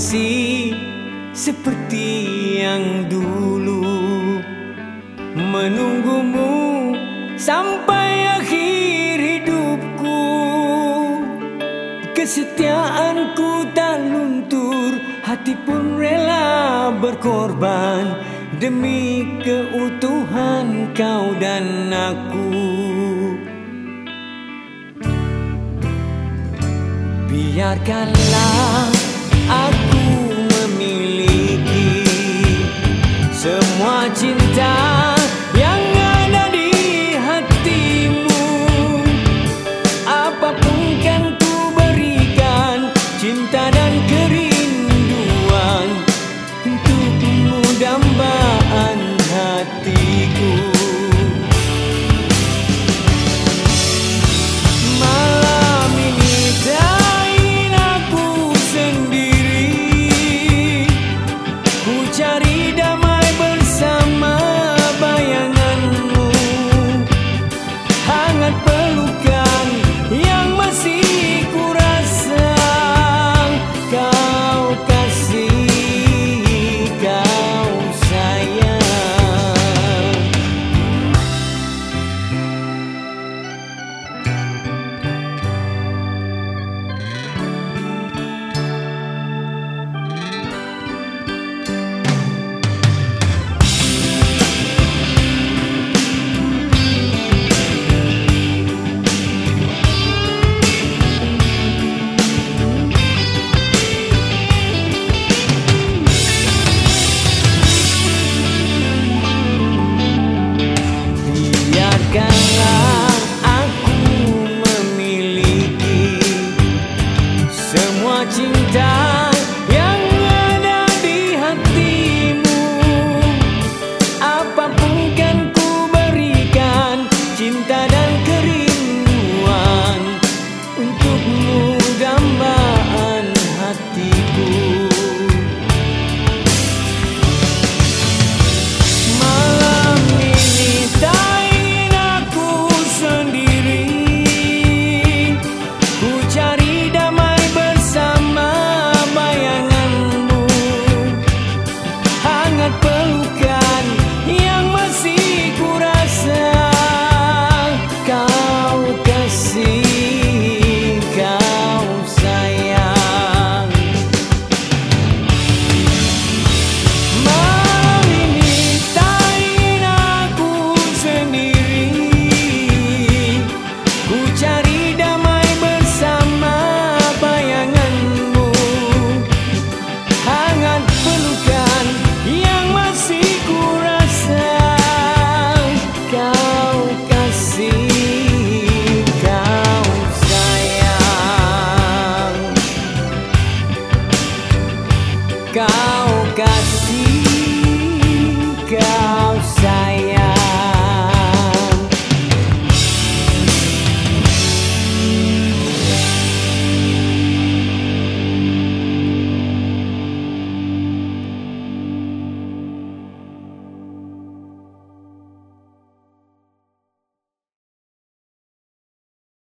masih seperti yang dulu. Menunggumu sampai akhir hidupku. Kesetiaanku tak luntur Hati pun rela berkorban. Demi keutuhan kau dan aku. Biarkanlah aku